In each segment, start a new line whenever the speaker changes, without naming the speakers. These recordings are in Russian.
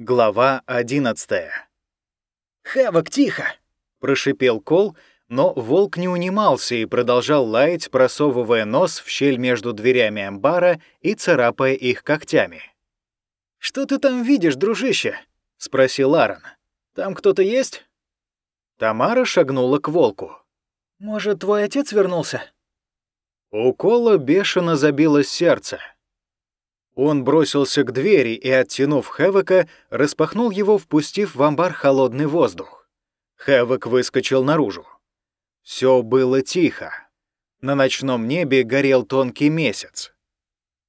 Глава 11
«Хэвок, тихо!»
— прошипел Кол, но волк не унимался и продолжал лаять, просовывая нос в щель между дверями амбара и царапая их когтями.
«Что ты там видишь, дружище?»
— спросил Аарон.
«Там кто-то есть?»
Тамара шагнула к волку.
«Может, твой отец вернулся?»
У Кола бешено забилось сердце. Он бросился к двери и, оттянув Хэвока, распахнул его, впустив в амбар холодный воздух. Хэвок выскочил наружу. Все было тихо. На ночном небе горел тонкий месяц.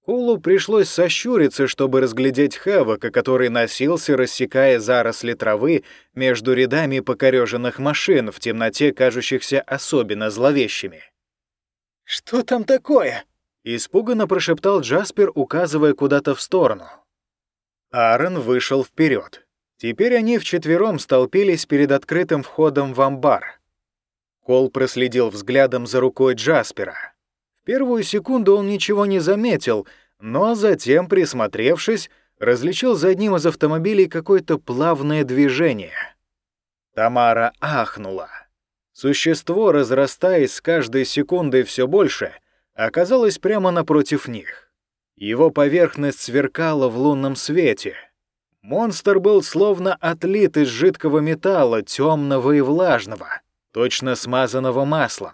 Кулу пришлось сощуриться, чтобы разглядеть Хэвока, который носился, рассекая заросли травы между рядами покореженных машин в темноте, кажущихся особенно зловещими.
«Что там такое?»
Испуганно прошептал Джаспер, указывая куда-то в сторону. Аарон вышел вперед. Теперь они вчетвером столпились перед открытым входом в амбар. Кол проследил взглядом за рукой Джаспера. В первую секунду он ничего не заметил, но затем, присмотревшись, различил за одним из автомобилей какое-то плавное движение. Тамара ахнула. Существо, разрастаясь с каждой секундой все больше — оказалась прямо напротив них. Его поверхность сверкала в лунном свете. Монстр был словно отлит из жидкого металла, темного и влажного, точно смазанного маслом.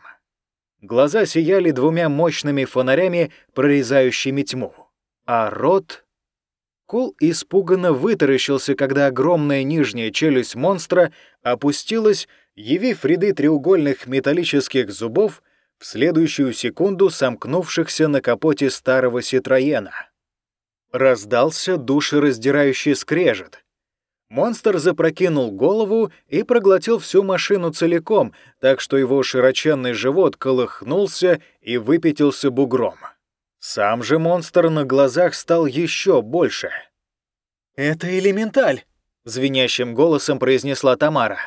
Глаза сияли двумя мощными фонарями, прорезающими тьму. А рот... Кул испуганно вытаращился, когда огромная нижняя челюсть монстра опустилась, явив ряды треугольных металлических зубов — в следующую секунду сомкнувшихся на капоте старого Ситроена. Раздался душераздирающий скрежет. Монстр запрокинул голову и проглотил всю машину целиком, так что его широченный живот колыхнулся и выпятился бугром. Сам же монстр на глазах стал еще больше.
«Это элементаль!» — звенящим голосом произнесла Тамара.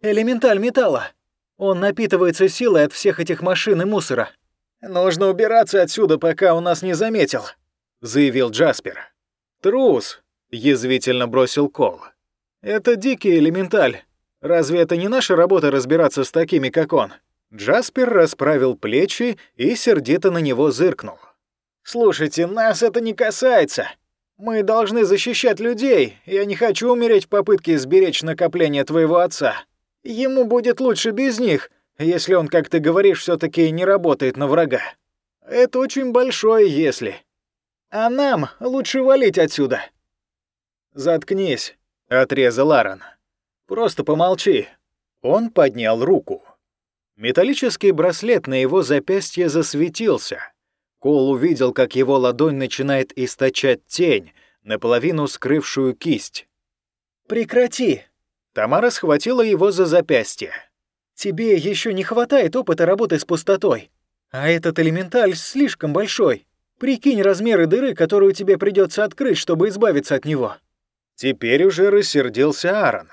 «Элементаль металла!» Он напитывается силой от всех этих машин и мусора.
«Нужно убираться отсюда, пока он нас не заметил», — заявил Джаспер. «Трус», — язвительно бросил Кол. «Это дикий элементаль. Разве это не наша работа разбираться с такими, как он?» Джаспер расправил плечи и сердито на него зыркнул. «Слушайте, нас это не касается. Мы должны защищать людей. Я не хочу умереть в попытке сберечь накопление твоего отца. Ему будет лучше без них, если он, как ты говоришь, все таки не работает на врага. Это очень большое «если». А нам лучше валить отсюда. «Заткнись», — отрезал Аарон. «Просто помолчи». Он поднял руку. Металлический браслет на его запястье засветился. Кол увидел, как его ладонь начинает источать тень, наполовину скрывшую кисть.
«Прекрати!»
Тамара схватила его за запястье.
«Тебе еще не хватает опыта работы с пустотой. А этот элементаль слишком большой. Прикинь размеры дыры, которую тебе придется открыть, чтобы избавиться от него».
Теперь уже рассердился Аарон.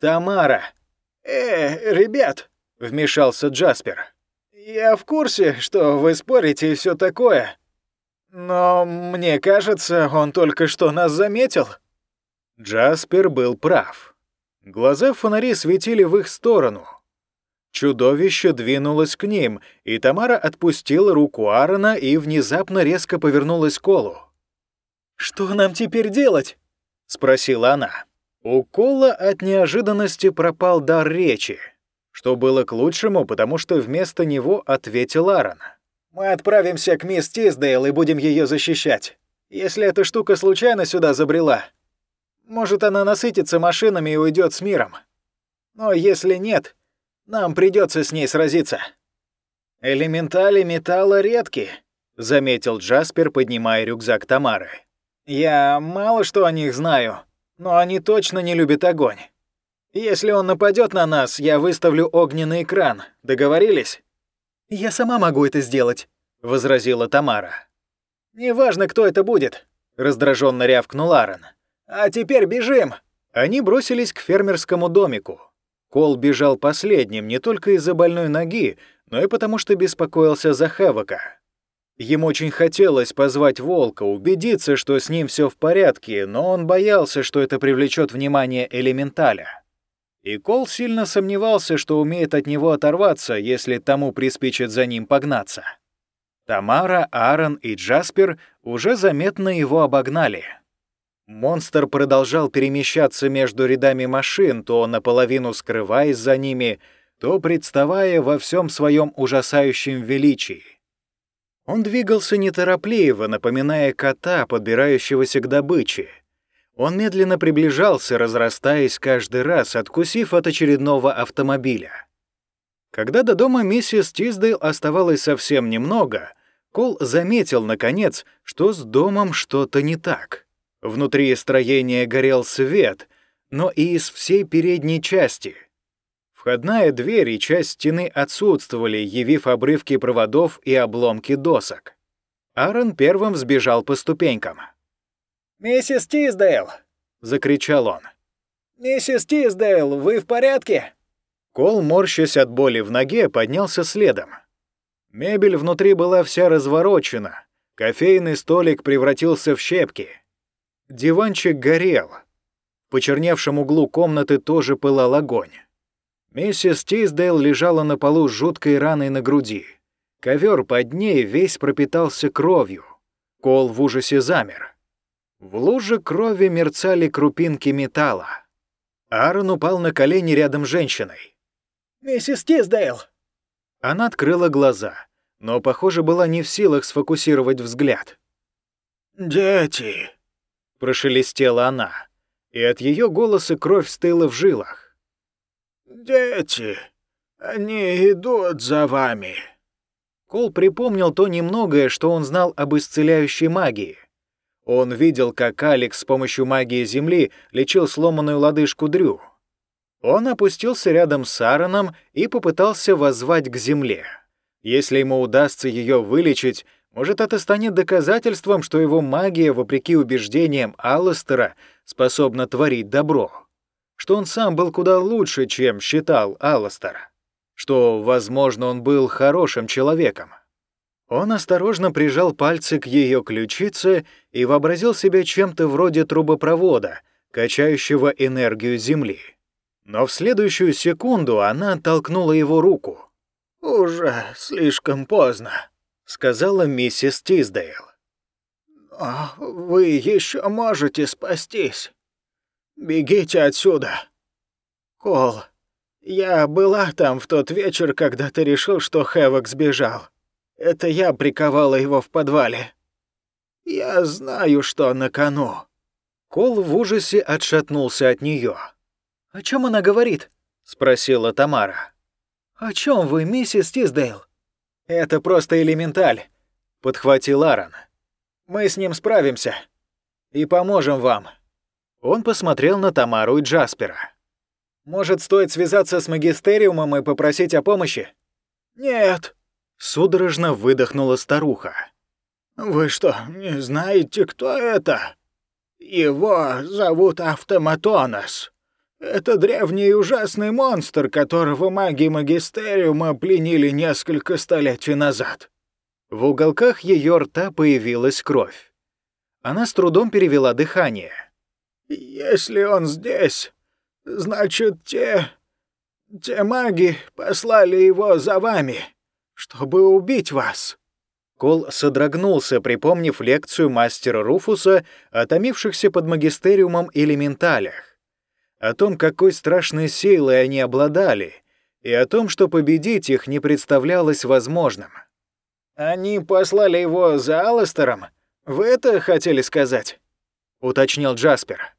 «Тамара!»
«Э, ребят!»
— вмешался Джаспер.
«Я в курсе, что вы спорите и все такое. Но мне кажется, он только что нас заметил».
Джаспер был прав. Глаза фонари светили в их сторону. Чудовище двинулось к ним, и Тамара отпустила руку Аарона и внезапно резко повернулась к Колу.
«Что нам теперь делать?»
— спросила она. У Кола от неожиданности пропал дар речи, что было к лучшему, потому что вместо него ответил Аарон.
«Мы отправимся к мисс Тиздейл и будем ее защищать. Если эта штука случайно сюда забрела, может, она насытится машинами и уйдет с миром. Но если нет, нам придется с ней сразиться.
Элементали металла редки, заметил Джаспер, поднимая рюкзак Тамары. Я мало что о них знаю, но они точно не любят огонь. Если он нападет на нас, я выставлю огненный экран. Договорились?
Я сама могу это сделать,
возразила Тамара. Неважно, кто это будет, раздраженно рявкнул Аарон. «А теперь бежим!» Они бросились к фермерскому домику. Кол бежал последним не только из-за больной ноги, но и потому что беспокоился за Хавока. Ему очень хотелось позвать волка, убедиться, что с ним все в порядке, но он боялся, что это привлечет внимание элементаля. И Кол сильно сомневался, что умеет от него оторваться, если тому приспичит за ним погнаться. Тамара, Аарон и Джаспер уже заметно его обогнали. Монстр продолжал перемещаться между рядами машин, то наполовину скрываясь за ними, то представая во всем своем ужасающем величии. Он двигался неторопливо, напоминая кота, подбирающегося к добыче. Он медленно приближался, разрастаясь каждый раз, откусив от очередного автомобиля. Когда до дома миссис Тиздейл оставалось совсем немного, Кол заметил, наконец, что с домом что-то не так. Внутри строения горел свет, но и из всей передней части — Входная дверь и часть стены отсутствовали, явив обрывки проводов и обломки досок. Аарон первым сбежал по ступенькам.
«Миссис Тиздейл!» — закричал он. «Миссис Тиздейл, вы в порядке?»
Кол, морщась от боли в ноге, поднялся следом. Мебель внутри была вся разворочена, кофейный столик превратился в щепки. Диванчик горел. В почерневшем углу комнаты тоже пылал огонь. Миссис Тиздейл лежала на полу с жуткой раной на груди. Ковер под ней весь пропитался кровью. Кол в ужасе замер. В луже крови мерцали крупинки металла. Аарон упал на колени рядом с женщиной.
«Миссис Тиздейл!»
Она открыла глаза, но, похоже, была не в силах сфокусировать взгляд.
«Дети!»
— прошелестела она, и от ее голоса кровь стыла в жилах.
«Дети, они идут за вами».
Кол припомнил то немногое, что он знал об исцеляющей магии. Он видел, как Алекс с помощью магии Земли лечил сломанную лодыжку Дрю. Он опустился рядом с Аароном и попытался воззвать к Земле. Если ему удастся ее вылечить, может, это станет доказательством, что его магия, вопреки убеждениям Алластера, способна творить добро что он сам был куда лучше, чем считал Алластер, что, возможно, он был хорошим человеком. Он осторожно прижал пальцы к ее ключице и вообразил себя чем-то вроде трубопровода, качающего энергию Земли. Но в следующую секунду она оттолкнула его руку.
«Уже слишком поздно», — сказала миссис Тиздейл. «Но вы еще можете спастись. Бегите отсюда. Кол, я была там в тот вечер, когда ты решил, что Хэвок сбежал. Это я приковала его в подвале. Я знаю, что на кону».
Кол в ужасе отшатнулся от нее.
«О чем она говорит?»
— спросила Тамара.
«О чем вы, миссис Тиздейл?»
«Это просто элементаль», — подхватил Аарон. «Мы с ним справимся и поможем вам». Он посмотрел на Тамару и Джаспера. «Может, стоит связаться с магистериумом и попросить о помощи?»
«Нет», —
судорожно выдохнула старуха.
«Вы что, не знаете, кто это? Его зовут Автоматонос. Это древний и ужасный монстр, которого маги Магистериума пленили несколько столетий назад».
В уголках ее рта появилась кровь. Она с трудом перевела дыхание.
Если он здесь, значит, те... те маги послали его за вами, чтобы убить вас».
Кол содрогнулся, припомнив лекцию мастера Руфуса о томившихся под магистериумом элементалях, о том, какой страшной силой они обладали, и о том, что победить их не представлялось возможным.
«Они послали его за Алластером? Вы это хотели сказать?»
— уточнил Джаспер.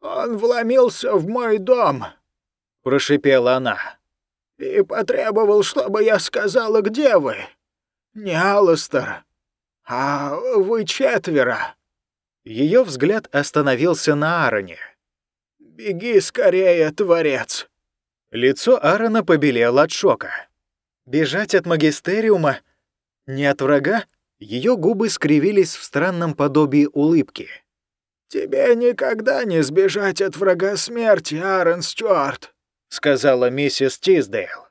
«Он вломился в мой дом», — прошипела она, — «и потребовал, чтобы я сказала, где вы. Не Алластер, а вы четверо».
Ее взгляд остановился на Аароне.
«Беги скорее, творец!»
Лицо Аарона побелело от шока. «Бежать от магистериума? Не от врага?» Ее губы скривились в странном подобии улыбки.
«Тебе никогда не сбежать от врага смерти, Аарон Стюарт», —
сказала миссис Тиздейл.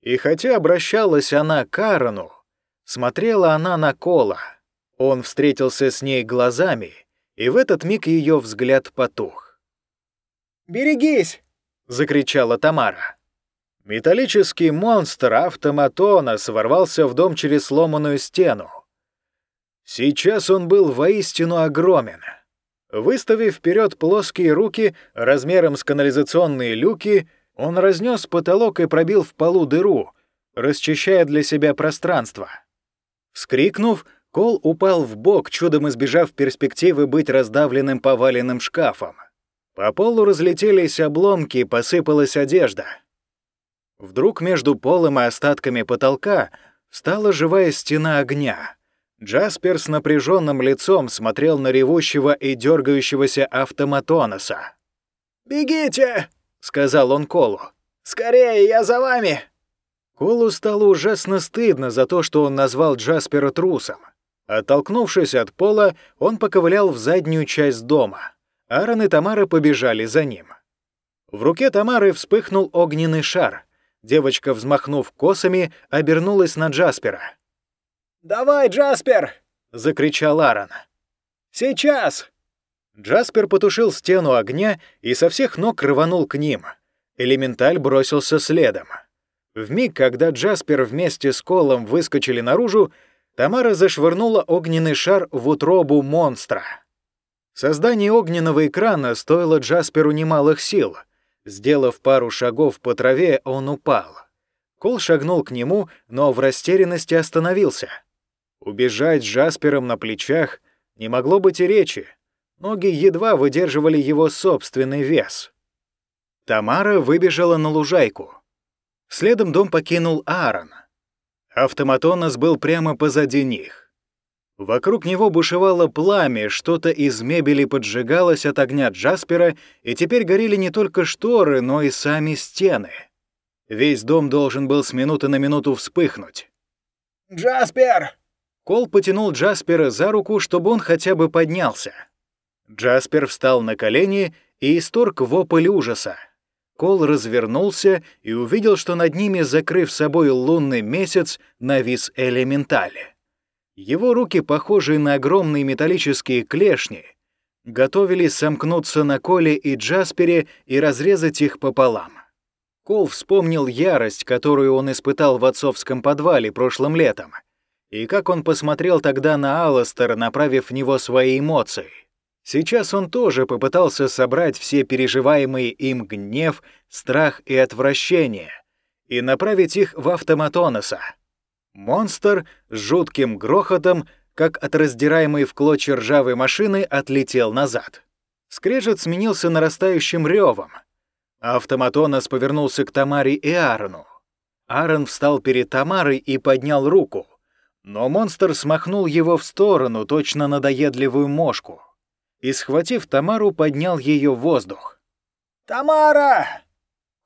И хотя обращалась она к Аарону, Смотрела она на Кола. Он встретился с ней глазами, и в этот миг ее взгляд потух.
«Берегись!»
— закричала Тамара. Металлический монстр автоматона сворвался в дом через сломанную стену. Сейчас он был воистину огромен. Выставив вперед плоские руки размером с канализационные люки, он разнес потолок и пробил в полу дыру, расчищая для себя пространство. Вскрикнув, Кол упал в бок, чудом избежав перспективы быть раздавленным поваленным шкафом. По полу разлетелись обломки, посыпалась одежда. Вдруг между полом и остатками потолка стала живая стена огня. Джаспер с напряженным лицом смотрел на ревущего и дергающегося автоматоноса.
«Бегите!» — сказал
он Колу.
«Скорее, я за вами!»
Колу стало ужасно стыдно за то, что он назвал Джаспера трусом. Оттолкнувшись от пола, он поковылял в заднюю часть дома. Аарон и Тамара побежали за ним. В руке Тамары вспыхнул огненный шар. Девочка, взмахнув косами, обернулась на Джаспера.
«Давай, Джаспер!»
— закричал Аарон.
«Сейчас!»
Джаспер потушил стену огня и со всех ног рванул к ним. Элементаль бросился следом. В миг, когда Джаспер вместе с Колом выскочили наружу, Тамара зашвырнула огненный шар в утробу монстра. Создание огненного экрана стоило Джасперу немалых сил. Сделав пару шагов по траве, он упал. Кол шагнул к нему, но в растерянности остановился. Убежать с Джаспером на плечах не могло быть и речи. Ноги едва выдерживали его собственный вес. Тамара выбежала на лужайку. Следом дом покинул Аарон. Автоматонос был прямо позади них. Вокруг него бушевало пламя, что-то из мебели поджигалось от огня Джаспера, и теперь горели не только шторы, но и сами стены. Весь дом должен был с минуты на минуту вспыхнуть.
«Джаспер!»
Кол потянул Джаспера за руку, чтобы он хотя бы поднялся. Джаспер встал на колени и исторг вопль ужаса. Кол развернулся и увидел, что над ними, закрыв собой лунный месяц, навис элементали. Его руки, похожие на огромные металлические клешни, готовились сомкнуться на Коле и Джаспере и разрезать их пополам. Кол вспомнил ярость, которую он испытал в отцовском подвале прошлым летом, и как он посмотрел тогда на Алластера, направив в него свои эмоции. Сейчас он тоже попытался собрать все переживаемые им гнев, страх и отвращение и направить их в автоматоноса. Монстр с жутким грохотом, как от раздираемой в клочья ржавой машины, отлетел назад. Скрежет сменился нарастающим ревом. Автоматонос повернулся к Тамаре и Аарону. Аарон встал перед Тамарой и поднял руку, но монстр смахнул его в сторону, точно надоедливую мошку и, схватив Тамару, поднял ее в воздух.
«Тамара!»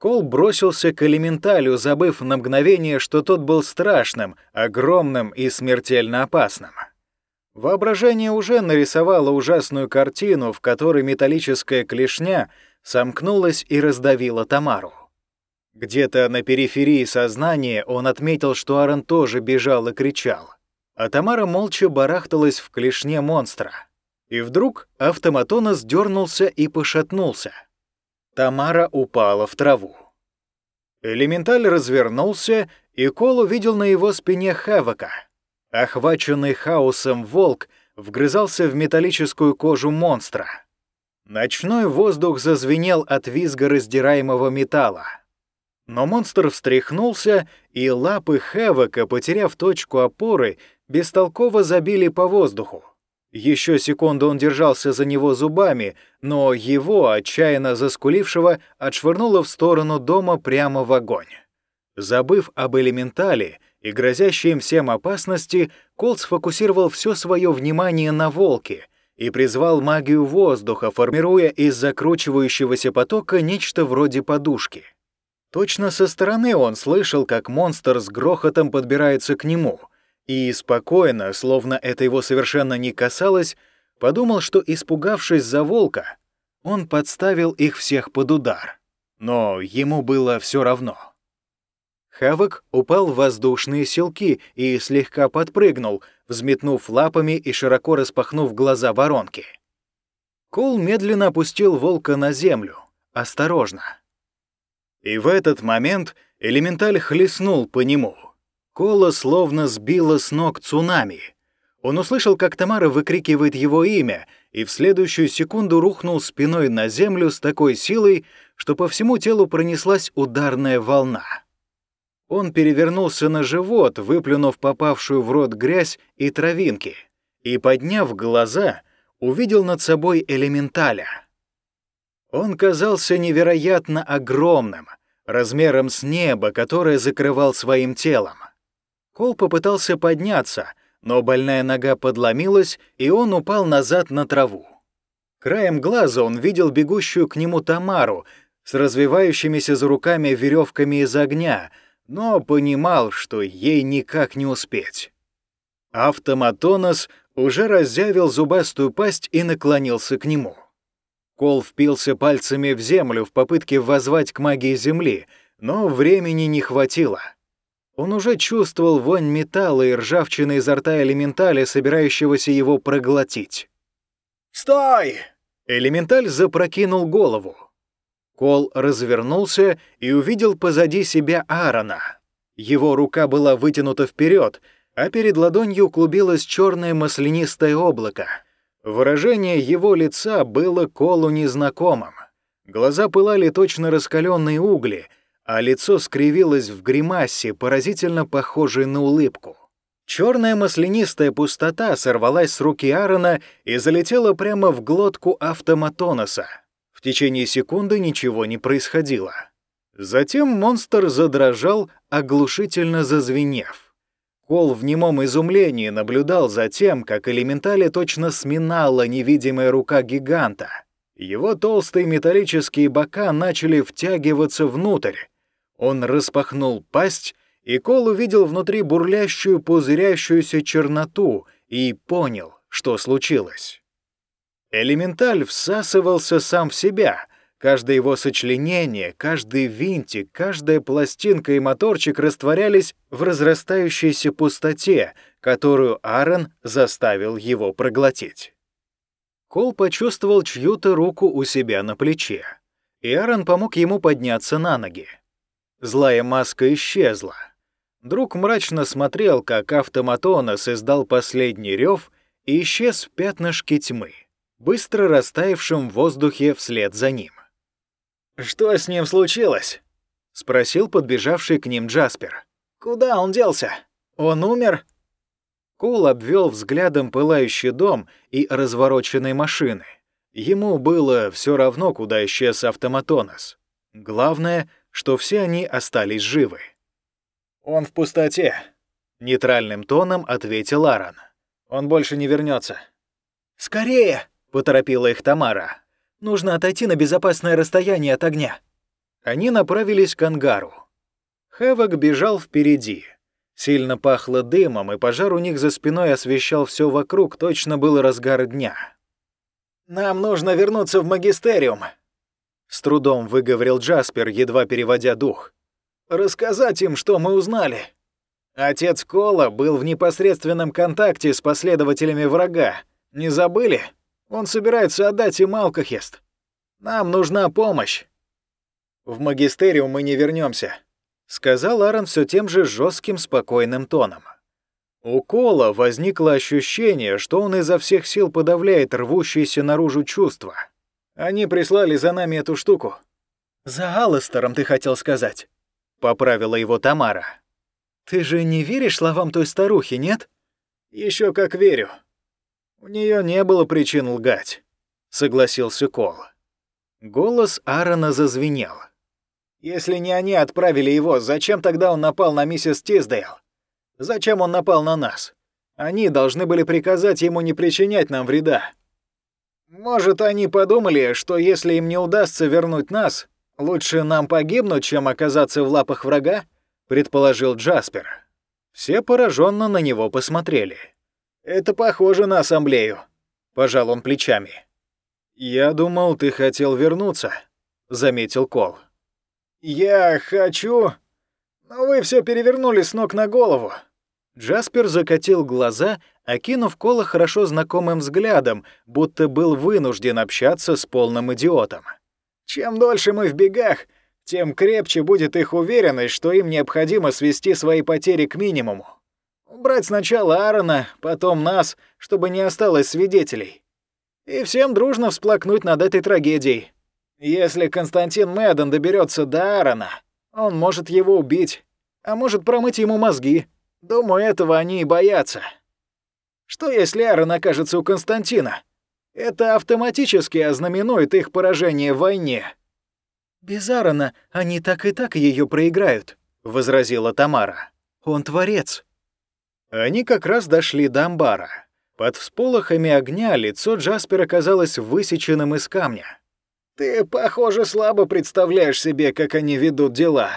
Кол бросился к элементалю, забыв на мгновение, что тот был страшным, огромным и смертельно опасным. Воображение уже нарисовало ужасную картину, в которой металлическая клешня сомкнулась и раздавила Тамару. Где-то на периферии сознания он отметил, что Аарон тоже бежал и кричал, а Тамара молча барахталась в клешне монстра. И вдруг автоматонос дернулся и пошатнулся. Тамара упала в траву. Элементаль развернулся, и Кол увидел на его спине Хавака. Охваченный хаосом волк вгрызался в металлическую кожу монстра. Ночной воздух зазвенел от визга раздираемого металла. Но монстр встряхнулся, и лапы Хевока, потеряв точку опоры, бестолково забили по воздуху. Еще секунду он держался за него зубами, но его, отчаянно заскулившего, отшвырнуло в сторону дома прямо в огонь. Забыв об элементале и грозящей им всем опасности, Кол сфокусировал все свое внимание на волке и призвал магию воздуха, формируя из закручивающегося потока нечто вроде подушки. Точно со стороны он слышал, как монстр с грохотом подбирается к нему — и спокойно, словно это его совершенно не касалось, подумал, что, испугавшись за волка, он подставил их всех под удар. Но ему было все равно. Хавок упал в воздушные селки и слегка подпрыгнул, взметнув лапами и широко распахнув глаза воронки. Кол медленно опустил волка на землю, осторожно. И в этот момент элементаль хлестнул по нему. Кола словно сбила с ног цунами. Он услышал, как Тамара выкрикивает его имя, и в следующую секунду рухнул спиной на землю с такой силой, что по всему телу пронеслась ударная волна. Он перевернулся на живот, выплюнув попавшую в рот грязь и травинки, и, подняв глаза, увидел над собой элементаля. Он казался невероятно огромным, размером с небо, которое закрывал своим телом. Кол попытался подняться, но больная нога подломилась, и он упал назад на траву. Краем глаза он видел бегущую к нему Тамару с развивающимися за руками веревками из огня, но понимал, что ей никак не успеть. Автоматонос уже разъявил зубастую пасть и наклонился к нему. Кол впился пальцами в землю в попытке воззвать к магии земли, но времени не хватило. Он уже чувствовал вонь металла и ржавчины изо рта элементаля, собирающегося его проглотить.
«Стой!»
Элементаль запрокинул голову. Кол развернулся и увидел позади себя Аарона. Его рука была вытянута вперед, а перед ладонью клубилось черное маслянистое облако. Выражение его лица было Колу незнакомым. Глаза пылали точно раскаленные угли, а лицо скривилось в гримасе, поразительно похожей на улыбку. Черная маслянистая пустота сорвалась с руки Аарона и залетела прямо в глотку автоматоноса течение секунды ничего не происходило. Затем монстр задрожал, оглушительно зазвенев. Кол в немом изумлении наблюдал за тем, как элементали точно сминала невидимая рука гиганта. Его толстые металлические бока начали втягиваться внутрь. Он распахнул пасть, и Кол увидел внутри бурлящую, пузырящуюся черноту и понял, что случилось. Элементаль всасывался сам в себя. Каждое его сочленение, каждый винтик, каждая пластинка и моторчик растворялись в разрастающейся пустоте, которую Аарон заставил его проглотить. Кол почувствовал чью-то руку у себя на плече, и Аарон помог ему подняться на ноги. Злая маска исчезла. Друг мрачно смотрел, как автоматонос издал последний рев и исчез в пятнышке тьмы быстро растаявшим в воздухе вслед за ним.
«Что с ним случилось?»
— спросил подбежавший к ним Джаспер.
«Куда он делся? Он умер?»
Кол обвел взглядом пылающий дом и развороченные машины. Ему было все равно, куда исчез автоматонос. Главное, что все они остались живы.
«Он в пустоте», — нейтральным тоном ответил Аарон. «Он больше не вернется.
«Скорее!» поторопила их Тамара. «Нужно отойти на безопасное расстояние от огня».
Они направились к ангару. Хэвок бежал впереди. Сильно пахло дымом, и пожар у них за спиной освещал все вокруг, точно был разгар дня.
«Нам нужно вернуться в магистериум», — с трудом выговорил Джаспер, едва переводя дух. «Рассказать им, что мы узнали. Отец Кола был в непосредственном контакте с последователями врага. Не забыли?» Он собирается отдать им алкохест. Нам нужна помощь. В магистериум мы не вернемся, сказал Аарон все тем же жестким, спокойным тоном. У Кола возникло ощущение, что он изо всех сил подавляет рвущиеся наружу чувства. Они прислали за нами эту штуку.
«За Алластером, ты хотел сказать», —
поправила его Тамара.
«Ты же не веришь словам той старухи, нет?»
Еще как верю», «У нее не было причин лгать», — согласился Кол. Голос Аарона зазвенел. «Если не они отправили его, зачем тогда он напал на миссис Тиздейл? Зачем он напал на нас? Они должны были приказать ему не причинять нам вреда. Может, они подумали, что если им не удастся вернуть нас, лучше нам погибнуть, чем оказаться в лапах врага?» — предположил Джаспер. Все пораженно на него посмотрели. «Это похоже на ассамблею», — пожал он плечами. «Я думал, ты хотел вернуться», — заметил Кол. «Я хочу, Но вы все перевернули с ног на голову.
Джаспер закатил глаза, окинув Кола хорошо знакомым взглядом, будто был вынужден общаться с полным идиотом.
«Чем дольше мы в бегах, тем крепче будет их уверенность, что им необходимо свести свои потери к минимуму. Убрать сначала Аарона, потом нас, чтобы не осталось свидетелей. И всем дружно всплакнуть над этой трагедией. Если Константин Мэдден доберется до Аарона, он может его убить, а может промыть ему мозги. Думаю, этого они и боятся. Что если Аарон окажется у Константина? Это автоматически ознаменует их поражение в войне.
«Без Аарона они так и так ее проиграют», — возразила Тамара. «Он творец».
Они как раз дошли до амбара. Под всполохами огня лицо Джаспера казалось высеченным из камня.
«Ты, похоже, слабо представляешь себе, как они ведут дела.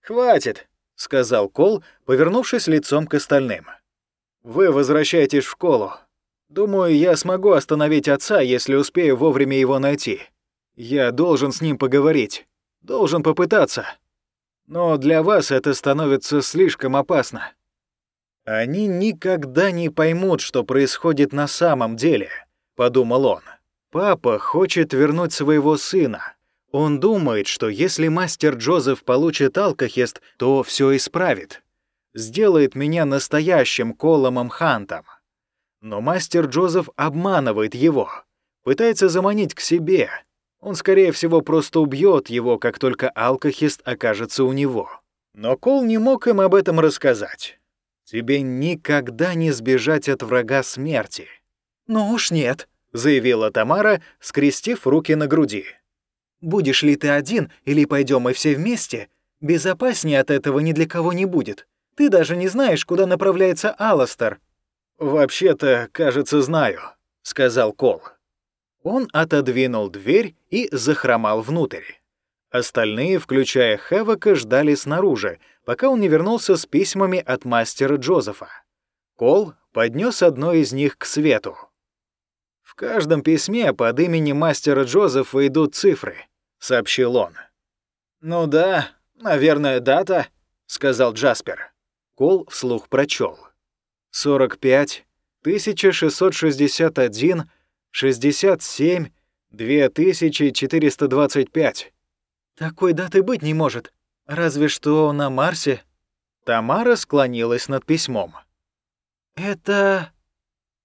Хватит —
сказал Кол, повернувшись лицом к остальным. «Вы возвращаетесь в школу. Думаю, я смогу остановить отца, если успею вовремя его найти. Я должен с ним поговорить. Должен попытаться. Но для вас это становится слишком опасно. Они никогда не поймут, что происходит на самом деле», — подумал он. «Папа хочет вернуть своего сына, он думает, что если мастер Джозеф получит алкохест, то все исправит. Сделает меня настоящим Коломом Хантом. Но мастер Джозеф обманывает его, пытается заманить к себе. Он, скорее всего, просто убьет его, как только алкохист окажется у него. Но Кол не мог им об этом рассказать. Тебе никогда не сбежать от врага смерти.
«Ну уж нет», —
заявила Тамара, скрестив руки на груди.
Будешь ли ты один или пойдем мы все вместе, безопаснее от этого ни для кого не будет. Ты даже не знаешь, куда направляется Аластер».
«Вообще-то, кажется, знаю», — сказал Кол. Он отодвинул дверь и захромал внутрь. Остальные, включая Хэвока, ждали снаружи, пока он не вернулся с письмами от мастера Джозефа. Кол поднес одно из них к свету. В каждом письме под именем мастера Джозефа идут цифры —— сообщил он.
«Ну да, наверное, дата», — сказал Джаспер.
Кол вслух прочел. «45, 1661, 67, 2425».
«Такой даты быть не может. Разве что на Марсе».
Тамара склонилась над письмом.
«Это...»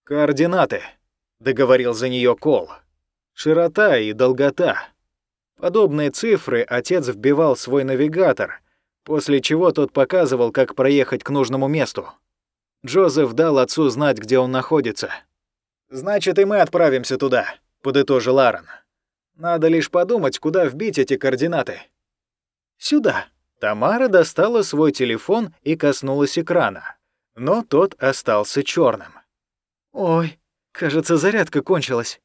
«Координаты», — договорил за нее Кол. «Широта и долгота». Подобные цифры отец вбивал в свой навигатор, после чего тот показывал, как проехать к нужному месту. Джозеф дал отцу знать, где он находится.
«Значит, и мы отправимся туда», — подытожил Аарон. «Надо лишь подумать, куда вбить эти координаты».
«Сюда».
Тамара достала свой телефон и коснулась экрана, но тот остался черным.
«Ой, кажется, зарядка кончилась».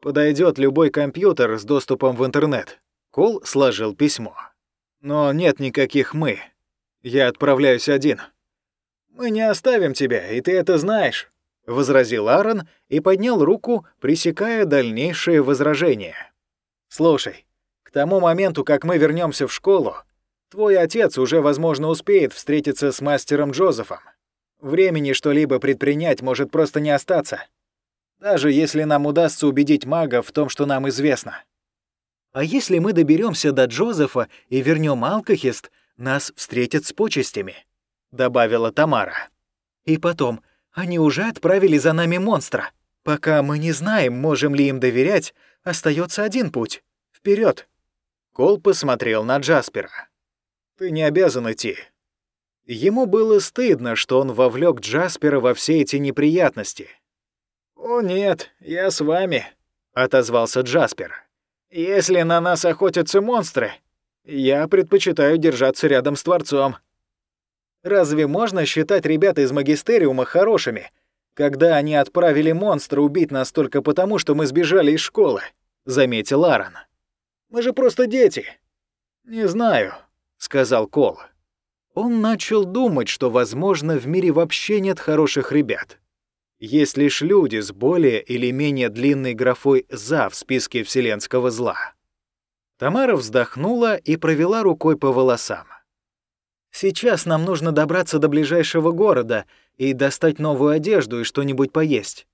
Подойдет любой компьютер с доступом в интернет. Кол сложил письмо. Но нет никаких «мы». Я отправляюсь один.
«Мы не оставим тебя, и ты это знаешь», —
возразил Аарон и поднял руку, пресекая дальнейшие возражения.
«Слушай, к тому моменту, как мы вернемся в школу, твой отец уже, возможно, успеет встретиться с мастером Джозефом. Времени что-либо предпринять может просто не остаться. Даже если нам удастся убедить мага в том, что нам известно.
А если мы доберемся до Джозефа и вернем Алкохист, нас встретят с почестями», — добавила Тамара. «И потом, они уже отправили за нами монстра. Пока мы не знаем, можем ли им доверять, остается один путь — вперед.
Кол посмотрел на Джаспера. «Ты не обязан идти». Ему было стыдно, что он вовлек Джаспера во все эти неприятности —
«О нет, я с вами», — отозвался Джаспер. «Если на нас охотятся монстры, я предпочитаю держаться рядом с Творцом». Разве можно считать ребят из Магистериума хорошими, когда они отправили монстра убить нас только потому, что мы сбежали из школы?» — заметил Аарон. «Мы же просто дети».
«Не знаю», — сказал Кол. Он начал думать, что, возможно, в мире вообще нет хороших ребят. Есть лишь люди с более или менее длинной графой «за» в списке вселенского зла. Тамара вздохнула и провела рукой по волосам.
Сейчас нам нужно добраться до ближайшего города и достать новую одежду и что-нибудь поесть.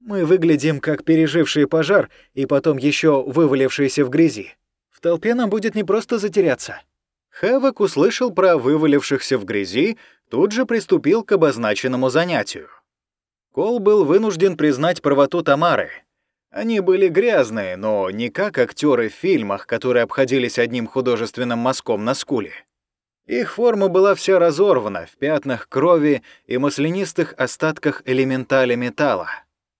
Мы выглядим как пережившие пожар и потом еще вывалившиеся в грязи. В толпе нам будет непросто затеряться».
Хэвок услышал про вывалившихся в грязи, тут же приступил к обозначенному занятию. Кол был вынужден признать правоту Тамары. Они были грязные, но не как актеры в фильмах, которые обходились одним художественным мазком на скуле. Их форма была вся разорвана в пятнах крови и маслянистых остатках элементали металла.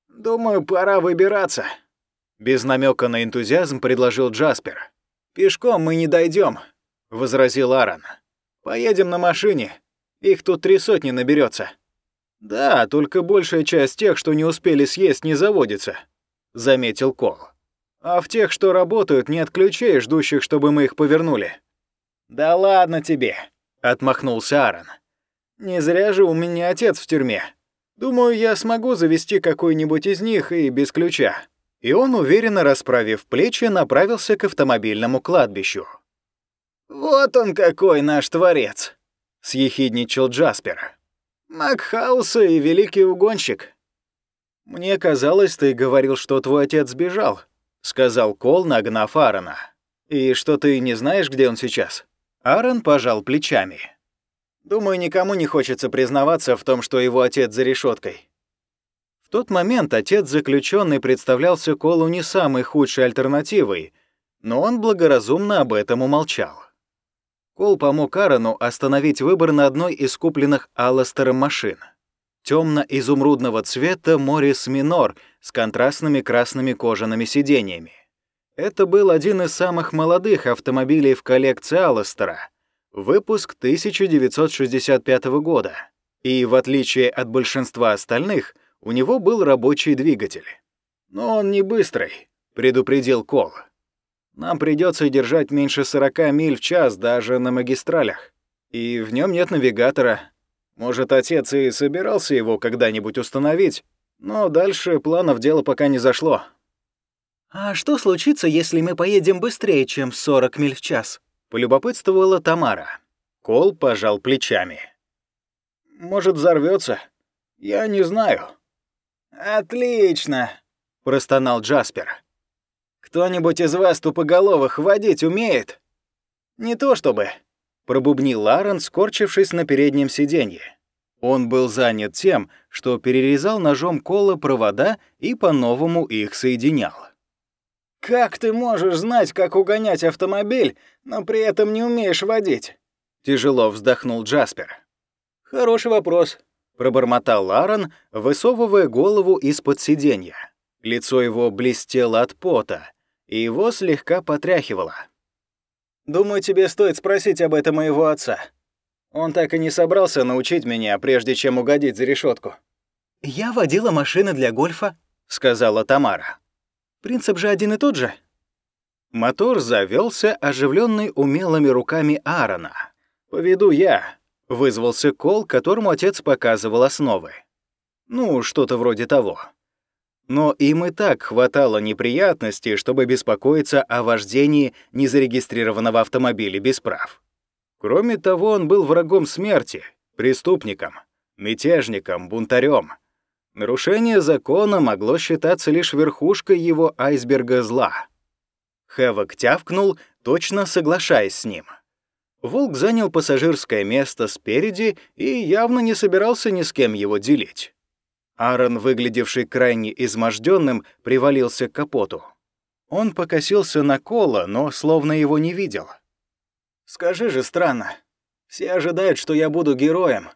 «Думаю, пора выбираться», — без намека на энтузиазм предложил Джаспер. «Пешком мы не дойдем, возразил Аарон. «Поедем на машине. Их тут три сотни наберется.
«Да, только большая часть тех, что не успели съесть, не заводится», — заметил Кол. «А в тех, что работают, нет ключей, ждущих, чтобы мы их повернули».
«Да ладно тебе», — отмахнулся Аарон. «Не зря же у меня отец в тюрьме. Думаю, я смогу завести какой-нибудь из них и без ключа».
И он, уверенно расправив плечи, направился к автомобильному кладбищу.
«Вот он какой наш творец!»
— съехидничал Джаспер.
«Макхауса и великий угонщик».
«Мне казалось, ты говорил, что твой отец сбежал», — сказал Кол, нагнав Аарона. «И что ты не знаешь, где он сейчас?» Аарон пожал плечами.
«Думаю, никому не хочется признаваться в том, что его отец за решеткой.
В тот момент отец заключенный представлялся Колу не самой худшей альтернативой, но он благоразумно об этом умолчал. Кол помог Аарону остановить выбор на одной из купленных Алластером машин. Темно-изумрудного цвета Морис Минор с контрастными красными кожаными сиденьями. Это был один из самых молодых автомобилей в коллекции Алластера, выпуск 1965 года. И в отличие от большинства остальных, у него был рабочий двигатель.
«Но он не быстрый», — предупредил Кол.
«Нам придется держать меньше 40 миль в час даже на магистралях. И в нем нет навигатора. Может, отец и собирался его когда-нибудь установить, но дальше планов дело пока не зашло».
«А что случится, если мы поедем быстрее, чем 40 миль в час?»
— полюбопытствовала Тамара. Кол пожал плечами.
«Может, взорвется? Я не знаю». «Отлично!» — простонал Джаспер. «Кто-нибудь из вас тупоголовых водить умеет?»
«Не то чтобы», — пробубнил Ларен, скорчившись на переднем сиденье. Он был занят тем, что перерезал ножом кола провода и по-новому их соединял.
«Как ты можешь знать, как угонять автомобиль, но при этом не умеешь водить?»
Тяжело вздохнул Джаспер.
«Хороший вопрос»,
пробормотал Аарон, высовывая голову из-под сиденья. Лицо его блестело от пота, и его слегка потряхивало.
«Думаю, тебе стоит спросить об этом моего отца. Он так и не собрался научить меня, прежде чем угодить за решетку.
«Я водила машины для гольфа», — сказала Тамара. «Принцип же один и тот же».
Мотор завелся, оживленный умелыми руками Аарона. «Поведу я», — вызвался Кол, которому отец показывал основы. Ну, что-то вроде того. Но им и так хватало неприятностей, чтобы беспокоиться о вождении незарегистрированного автомобиля без прав. Кроме того, он был врагом смерти, преступником, мятежником, бунтарем. Нарушение закона могло считаться лишь верхушкой его айсберга зла. Хэвок тявкнул, точно соглашаясь с ним. Волк занял пассажирское место спереди и явно не собирался ни с кем его делить. Аарон, выглядевший крайне изможденным, привалился к капоту. Он покосился на Кола, но словно его не видел.
«Скажи же, странно. Все ожидают, что я буду героем,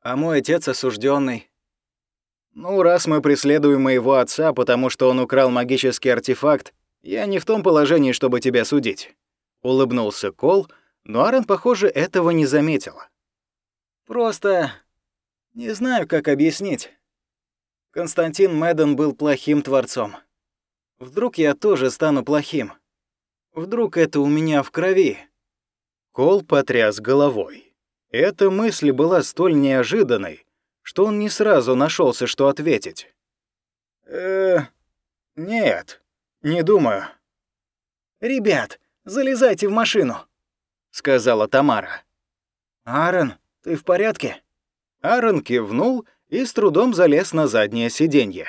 а мой отец осужденный.
Ну, раз мы преследуем моего отца, потому что он украл магический артефакт, я не в том положении, чтобы тебя судить», — улыбнулся Кол, но Аарон, похоже, этого не заметил.
«Просто не знаю, как объяснить. Константин Мэдден был плохим творцом. Вдруг я тоже стану плохим? Вдруг это у меня в крови?»
Кол потряс головой. Эта мысль была столь неожиданной, что он не сразу нашелся, что ответить.
э нет, не думаю».
«Ребят, залезайте в машину», — сказала Тамара.
«Аарон, ты в порядке?»
Аарон кивнул и с трудом залез на заднее сиденье.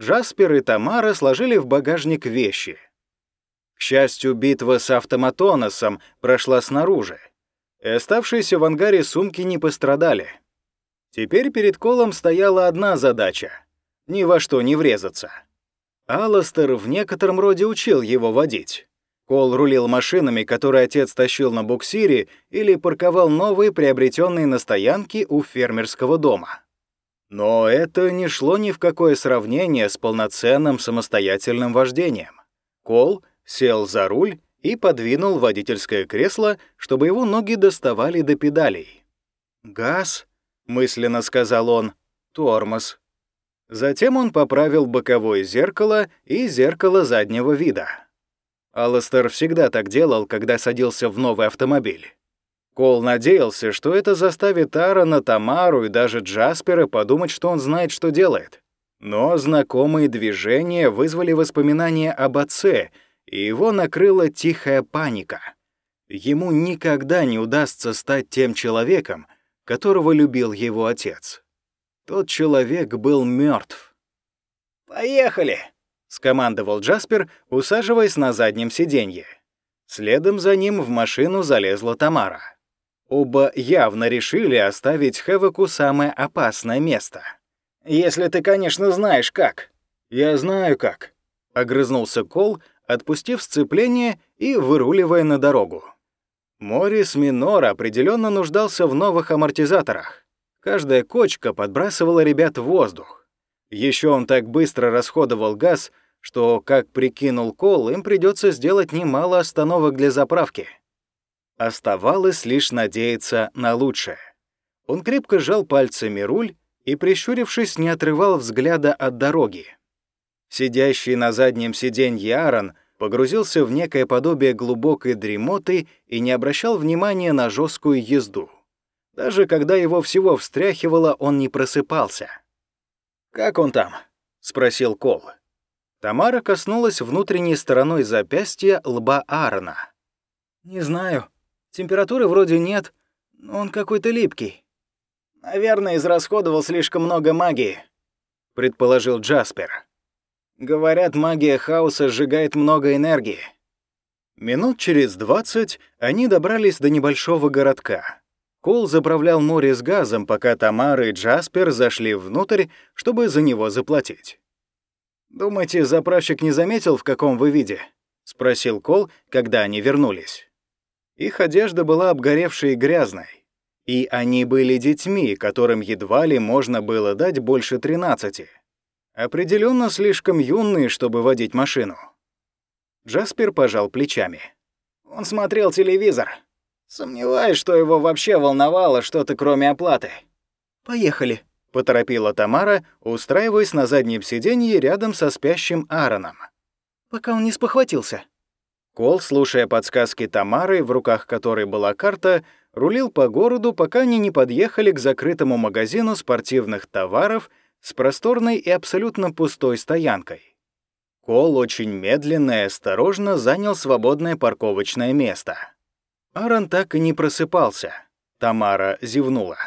Джаспер и Тамара сложили в багажник вещи. К счастью, битва с автоматоносом прошла снаружи, и оставшиеся в ангаре сумки не пострадали. Теперь перед Колом стояла одна задача — ни во что не врезаться. Алластер в некотором роде учил его водить. Кол рулил машинами, которые отец тащил на буксире или парковал новые, приобретенные на стоянке у фермерского дома. Но это не шло ни в какое сравнение с полноценным самостоятельным вождением. Кол сел за руль и подвинул водительское кресло, чтобы его ноги доставали до педалей. «Газ», — мысленно сказал он, — «тормоз». Затем он поправил боковое зеркало и зеркало заднего вида. Алластер всегда так делал, когда садился в новый автомобиль. Кол надеялся, что это заставит Аарона, Тамару и даже Джаспера подумать, что он знает, что делает. Но знакомые движения вызвали воспоминания об отце, и его накрыла тихая паника. Ему никогда не удастся стать тем человеком, которого любил его отец. Тот человек был мертв.
«Поехали!» — скомандовал Джаспер, усаживаясь на заднем сиденье.
Следом за ним в машину залезла Тамара. Оба явно решили оставить Хэвоку самое опасное место.
«Если ты, конечно, знаешь, как».
«Я знаю, как», — огрызнулся Кол, отпустив сцепление и выруливая на дорогу. Морис Минор определенно нуждался в новых амортизаторах. Каждая кочка подбрасывала ребят в воздух. Еще он так быстро расходовал газ, что, как прикинул Кол, им придется сделать немало остановок для заправки. Оставалось лишь надеяться на лучшее. Он крепко сжал пальцами руль и, прищурившись, не отрывал взгляда от дороги. Сидящий на заднем сиденье Аарон погрузился в некое подобие глубокой дремоты и не обращал внимания на жесткую езду. Даже когда его всего встряхивало, он не просыпался.
«Как он там?» — спросил Кол.
Тамара коснулась внутренней стороной запястья лба Аарона.
«Не знаю. Температуры вроде нет, но он какой-то липкий».
«Наверное, израсходовал слишком много магии», — предположил Джаспер. «Говорят, магия хаоса сжигает много энергии».
Минут через двадцать они добрались до небольшого городка. Кол заправлял море с газом, пока Тамара и Джаспер зашли внутрь, чтобы за него заплатить. «Думаете, заправщик не заметил, в каком вы виде?» — спросил Кол, когда они вернулись. Их одежда была обгоревшей и грязной, и они были детьми, которым едва ли можно было дать больше 13. Определенно слишком юные, чтобы водить машину. Джаспер пожал плечами.
«Он смотрел телевизор», Сомневаюсь, что его вообще волновало что-то кроме оплаты.
«Поехали», —
поторопила Тамара, устраиваясь на заднем сиденье рядом со спящим Аароном.
«Пока он не спохватился».
Кол, слушая подсказки Тамары, в руках которой была карта, рулил по городу, пока они не подъехали к закрытому магазину спортивных товаров с просторной и абсолютно пустой стоянкой. Кол очень медленно и осторожно занял свободное парковочное место. Аарон так и не просыпался. Тамара зевнула.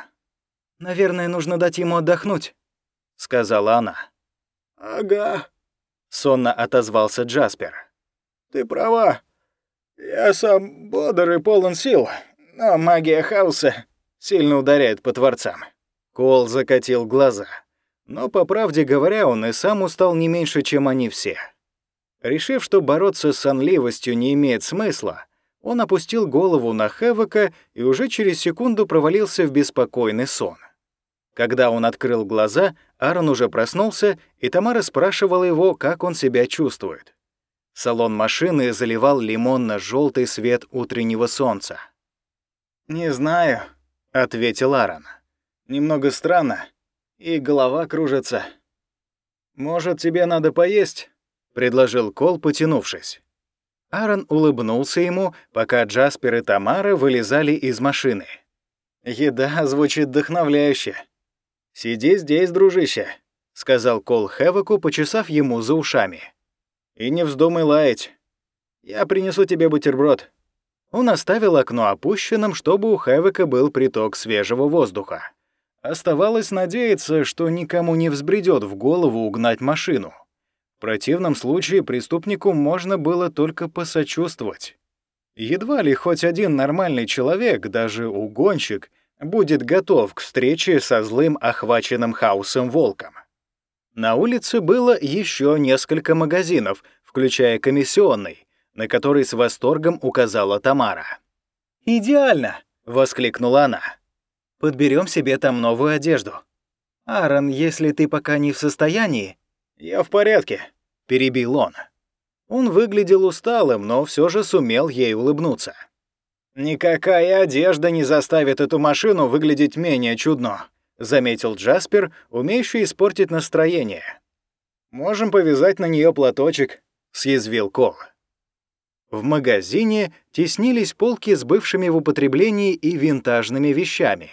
«Наверное, нужно дать ему отдохнуть», — сказала она.
«Ага», —
сонно отозвался Джаспер.
«Ты права. Я сам бодр и полон сил, но магия хаоса сильно ударяет по творцам».
Кол закатил глаза. Но, по правде говоря, он и сам устал не меньше, чем они все. Решив, что бороться с сонливостью не имеет смысла, он опустил голову на Хэвока и уже через секунду провалился в беспокойный сон. Когда он открыл глаза, Аарон уже проснулся, и Тамара спрашивала его, как он себя чувствует. Салон машины заливал лимонно желтый свет утреннего солнца.
«Не знаю», — ответил Аарон. «Немного странно, и голова кружится». «Может, тебе надо поесть?» — предложил Кол, потянувшись.
Аарон улыбнулся ему, пока Джаспер и Тамара вылезали из машины.
«Еда звучит вдохновляюще. Сиди здесь, дружище», — сказал Кол Хэвоку, почесав ему за ушами. «И не вздумай лаять. Я принесу тебе бутерброд».
Он оставил окно опущенным, чтобы у Хэвика был приток свежего воздуха. Оставалось надеяться, что никому не взбредет в голову угнать машину. В противном случае преступнику можно было только посочувствовать. Едва ли хоть один нормальный человек, даже угонщик, будет готов к встрече со злым охваченным хаосом волком. На улице было еще несколько магазинов, включая комиссионный, на который с восторгом указала Тамара.
«Идеально!» — воскликнула она.
«Подберем себе там новую одежду».
«Аарон, если ты пока не в состоянии...»
«Я в порядке», — перебил он. Он выглядел усталым, но все же сумел ей улыбнуться. «Никакая одежда не заставит эту машину выглядеть менее чудно», — заметил Джаспер, умеющий испортить настроение. «Можем повязать на нее платочек», — съязвил Кол. В магазине теснились полки с бывшими в употреблении и винтажными вещами,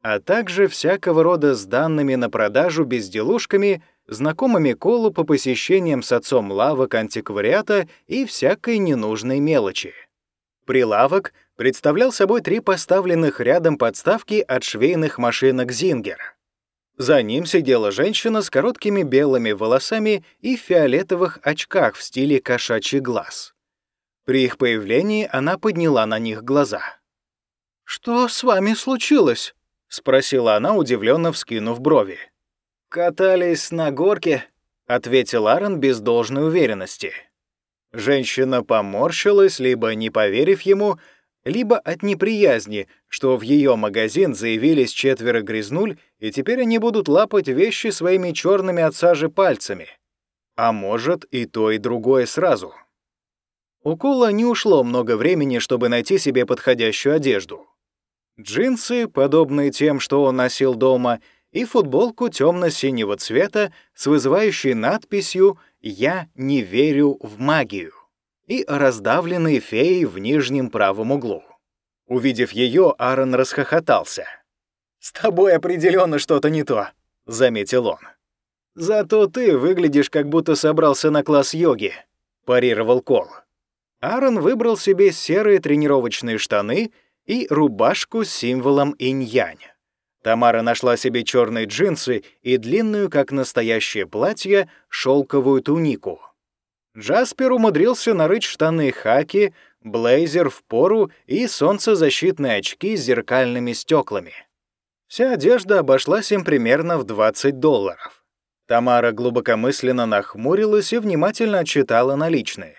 а также всякого рода с данными на продажу безделушками, знакомыми Колу по посещениям с отцом лавок антиквариата и всякой ненужной мелочи. Прилавок представлял собой три поставленных рядом подставки от швейных машинок «Зингер». За ним сидела женщина с короткими белыми волосами и фиолетовых очках в стиле кошачий глаз. При их появлении она подняла на них глаза.
«Что с вами случилось?»
— спросила она, удивленно вскинув брови.
«Катались на горке», — ответил Аарон без должной уверенности.
Женщина поморщилась, либо не поверив ему, либо от неприязни, что в ее магазин заявились четверо грязнуль, и теперь они будут лапать вещи своими черными от сажи пальцами. А может, и то, и другое сразу. У Кола не ушло много времени, чтобы найти себе подходящую одежду. Джинсы, подобные тем, что он носил дома, и футболку темно-синего цвета с вызывающей надписью «Я не верю в магию» и раздавленные феи в нижнем правом углу. Увидев ее, Аарон расхохотался.
«С тобой определенно что-то не то», — заметил он.
«Зато ты выглядишь, как будто собрался на класс йоги», — парировал Кол. Аарон выбрал себе серые тренировочные штаны и рубашку с символом инь-янь. Тамара нашла себе черные джинсы и длинную, как настоящее платье, шелковую тунику. Джаспер умудрился нарыть штаны хаки, блейзер в пору и солнцезащитные очки с зеркальными стеклами. Вся одежда обошлась им примерно в 20 долларов. Тамара глубокомысленно нахмурилась и внимательно отчитала наличные.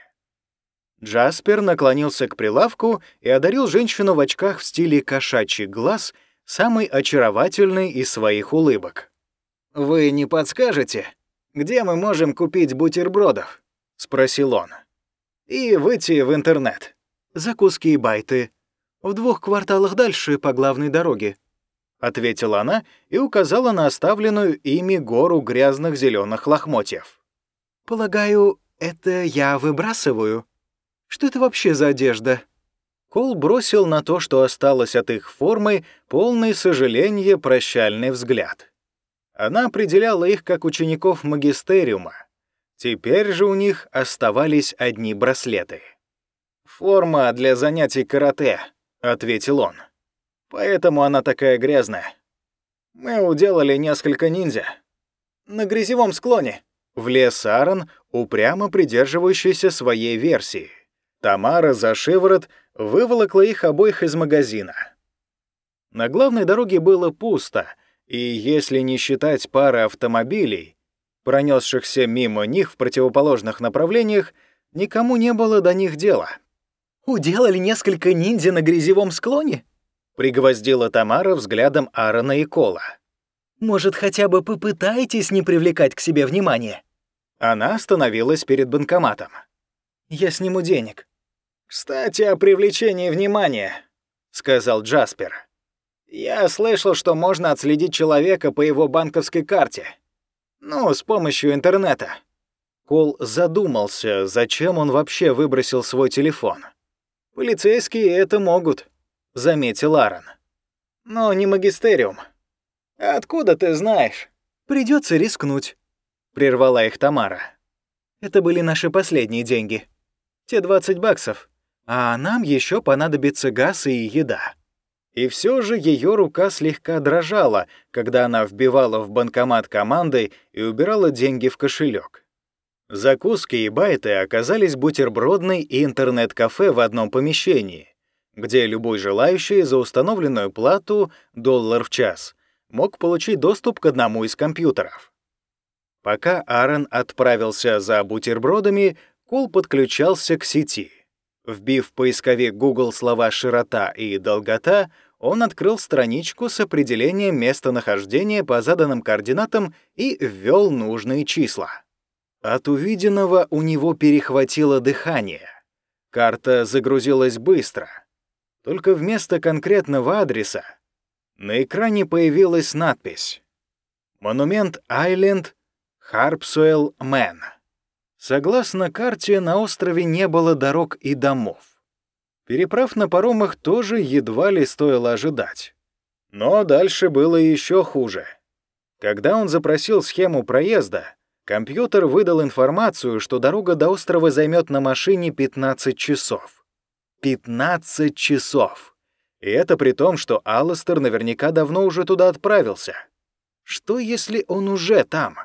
Джаспер наклонился к прилавку и одарил женщину в очках в стиле кошачий глаз самой очаровательной из своих улыбок.
«Вы не подскажете, где мы можем купить бутербродов?» — спросил он. «И выйти в интернет».
«Закуски и байты. В двух кварталах дальше по главной дороге», —
ответила она и указала на оставленную ими гору грязных зеленых лохмотьев.
«Полагаю, это я выбрасываю?» Что это вообще за одежда?»
Кол бросил на то, что осталось от их формы, полный сожаления прощальный взгляд. Она определяла их как учеников магистериума. Теперь же у них оставались одни браслеты.
«Форма для занятий карате», — ответил он. «Поэтому она такая грязная. Мы уделали несколько ниндзя. На грязевом склоне».
Влез Аарон, упрямо придерживающийся своей версии. Тамара за шиворот выволокла их обоих из магазина. На главной дороге было пусто, и если не считать пары автомобилей, пронесшихся мимо них в противоположных направлениях, никому не было до них дела.
«Уделали несколько ниндзя на грязевом склоне?»
— пригвоздила Тамара взглядом Аарона и Кола.
«Может, хотя бы попытайтесь не привлекать к себе внимания?»
Она остановилась перед банкоматом.
«Я сниму денег»,
«Кстати, о привлечении внимания», — сказал Джаспер. «Я слышал, что можно отследить человека по его банковской карте. Ну, с помощью интернета».
Кол задумался, зачем он вообще выбросил свой телефон.
«Полицейские это могут», — заметил Аарон. «Но не магистериум. Откуда ты знаешь?»
Придется рискнуть», — прервала их Тамара. «Это были наши последние деньги. Те 20 баксов. а нам еще понадобится газ и еда».
И все же ее рука слегка дрожала, когда она вбивала в банкомат команды и убирала деньги в кошелек. Закуски и байты оказались бутербродной и интернет-кафе в одном помещении, где любой желающий за установленную плату доллар в час мог получить доступ к одному из компьютеров. Пока Аарон отправился за бутербродами, Кул подключался к сети. Вбив в поисковик Google слова «широта» и «долгота», он открыл страничку с определением местонахождения по заданным координатам и ввел нужные числа. От увиденного у него перехватило дыхание. Карта загрузилась быстро. Только вместо конкретного адреса на экране появилась надпись «Монумент Айленд Харпсуэлл Мэн». Согласно карте, на острове не было дорог и домов. Переправ на паромах тоже едва ли стоило ожидать. Но дальше было еще хуже. Когда он запросил схему проезда, компьютер выдал информацию, что дорога до острова займет на машине 15 часов. 15 часов! И это при том, что Алластер наверняка давно уже туда отправился. Что если он уже там?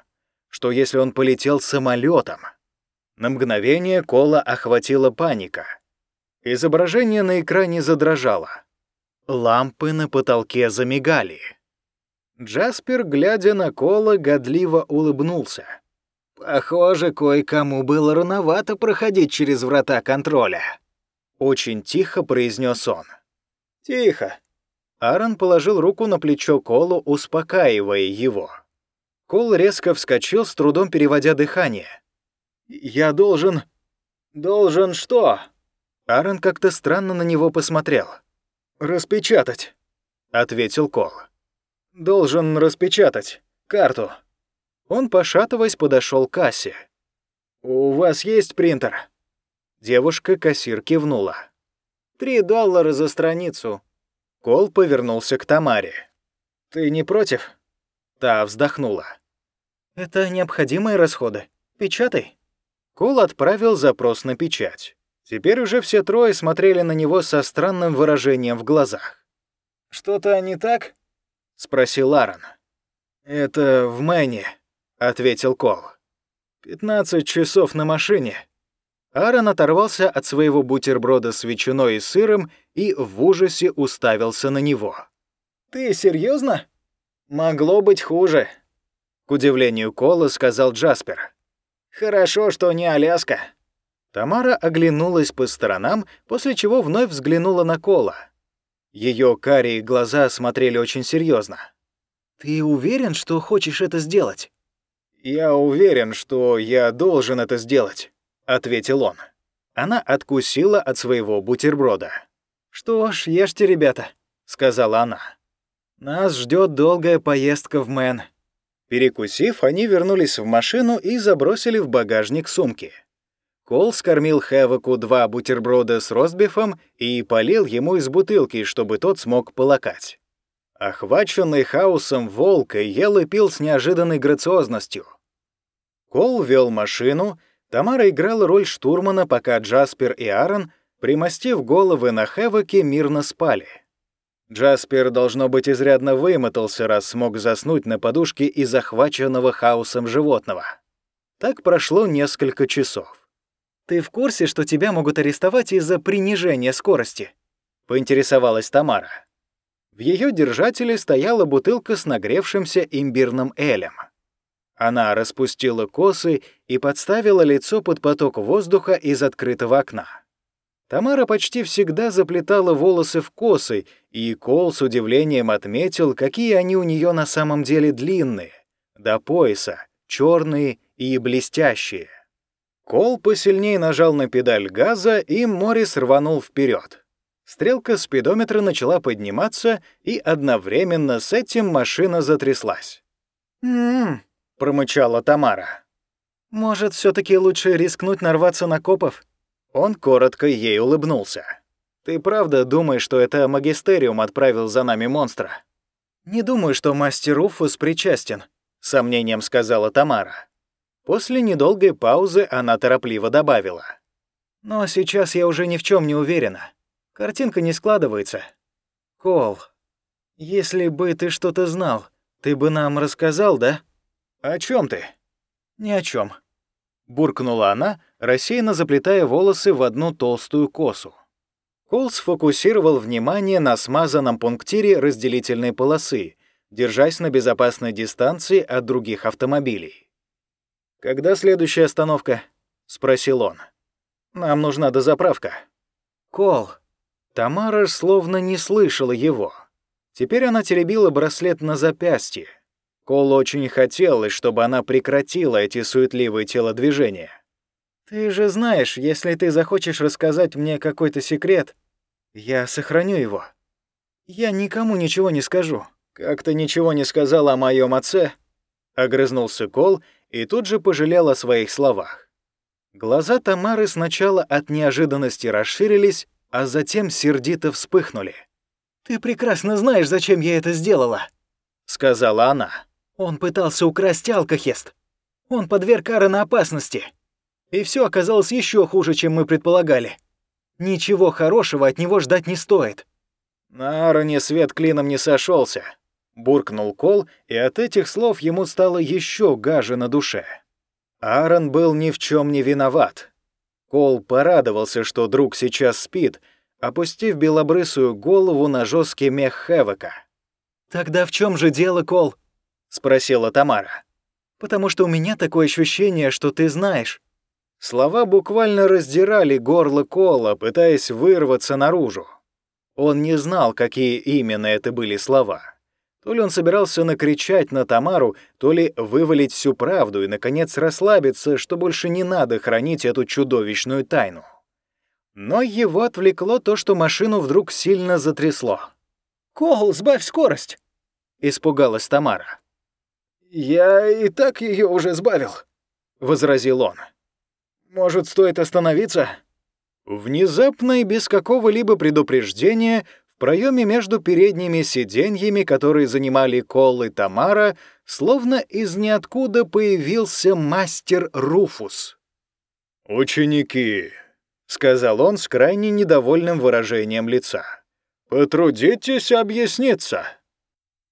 Что если он полетел самолетом? На мгновение Кола охватила паника — Изображение на экране задрожало. Лампы на потолке замигали. Джаспер, глядя на Кола, годливо улыбнулся. «Похоже, кое-кому было рановато проходить через врата контроля», — очень тихо произнес он. «Тихо». Аарон положил руку на плечо Колу, успокаивая его. Кол резко вскочил, с трудом переводя дыхание. «Я должен...» «Должен что?» Аарон как-то странно на него посмотрел. «Распечатать», — ответил Кол. «Должен распечатать. Карту». Он, пошатываясь, подошел к кассе. «У вас есть принтер?» Девушка-кассир кивнула. «Три доллара за страницу». Кол повернулся к Тамаре. «Ты не против?» Та вздохнула. «Это необходимые расходы. Печатай». Кол отправил запрос на печать. Теперь уже все трое смотрели на него со странным выражением в глазах. «Что-то не так?» — спросил Аарон. «Это в Мэне», — ответил Кол. «Пятнадцать часов на машине». Аарон оторвался от своего бутерброда с ветчиной и сыром и в ужасе уставился на него. «Ты серьезно? Могло быть хуже», — к удивлению Кола сказал Джаспер. «Хорошо, что не Аляска». Тамара оглянулась по сторонам, после чего вновь взглянула на Кола. Ее карие глаза смотрели очень серьезно. «Ты уверен, что хочешь это сделать?» «Я уверен, что я должен это сделать», — ответил он. Она откусила от своего бутерброда. «Что ж, ешьте, ребята», — сказала она. «Нас ждет долгая поездка в Мэн». Перекусив, они вернулись в машину и забросили в багажник сумки. Кол скормил Хэвоку два бутерброда с ростбифом и полил ему из бутылки, чтобы тот смог полакать. Охваченный хаосом волк ел и пил с неожиданной грациозностью. Кол вел машину, Тамара играла роль штурмана, пока Джаспер и Аарон, примостив головы на Хэвоке, мирно спали. Джаспер, должно быть, изрядно вымотался, раз смог заснуть на подушке из захваченного хаосом животного. Так прошло несколько часов. «Ты в курсе, что тебя могут арестовать из-за принижения скорости?» — поинтересовалась Тамара. В ее держателе стояла бутылка с нагревшимся имбирным элем. Она распустила косы и подставила лицо под поток воздуха из открытого окна. Тамара почти всегда заплетала волосы в косы, и Кол с удивлением отметил, какие они у нее на самом деле длинные, до пояса, черные и блестящие. Кол посильнее нажал на педаль газа, и Моррис рванул вперед. Стрелка спидометра начала подниматься, и одновременно с этим машина затряслась. «М-м-м», промычала Тамара. «Может, все таки лучше рискнуть нарваться на копов?» Он коротко ей улыбнулся. «Ты правда думаешь, что это Магистериум отправил за нами монстра?» «Не думаю, что мастер Руфус причастен», — сомнением сказала Тамара. После недолгой паузы она торопливо добавила.
Но сейчас я уже ни в чем не уверена. Картинка не складывается. Кол, если бы ты что-то знал, ты бы нам рассказал, да?
О чем ты?
Ни о чем.
Буркнула она, рассеянно заплетая волосы в одну толстую косу. Кол сфокусировал внимание на смазанном пунктире разделительной полосы, держась на безопасной дистанции от других автомобилей. «Когда следующая остановка?» — спросил он. «Нам нужна дозаправка».
«Кол».
Тамара словно не слышала его. Теперь она теребила браслет на запястье. Кол очень хотелось, чтобы она прекратила эти суетливые телодвижения.
«Ты же знаешь, если ты захочешь рассказать мне какой-то секрет, я сохраню его. Я никому ничего не скажу».
«Как ты ничего не сказала о моем отце?» — огрызнулся Кол и тут же пожалел о своих словах. Глаза Тамары сначала от неожиданности расширились, а затем сердито вспыхнули.
«Ты прекрасно знаешь, зачем я это сделала», —
сказала она.
«Он пытался украсть алкохест. Он подверг Аарона опасности. И все оказалось еще хуже, чем мы предполагали. Ничего хорошего от него ждать не стоит».
На Аароне свет клином не сошелся, буркнул Кол, и от этих слов ему стало еще гаже на душе. Аарон был ни в чем не виноват. Кол порадовался, что друг сейчас спит, опустив белобрысую голову на жесткий мех Хевека.
«Тогда в чем же дело, Кол?» — спросила Тамара. «Потому что у меня такое ощущение, что ты знаешь».
Слова буквально раздирали горло Кола, пытаясь вырваться наружу. Он не знал, какие именно это были слова. То ли он собирался накричать на Тамару, то ли вывалить всю правду и, наконец, расслабиться, что больше не надо хранить эту чудовищную тайну. Но его отвлекло то, что машину вдруг сильно затрясло.
«Кол, сбавь скорость!»
— испугалась Тамара.
«Я и так ее уже сбавил», —
возразил он.
«Может, стоит остановиться?»
Внезапно и без какого-либо предупреждения в проеме между передними сиденьями, которые занимали Кол и Тамара, словно из ниоткуда появился мастер Руфус. «Ученики», — сказал он с крайне недовольным выражением лица, — «потрудитесь объясниться».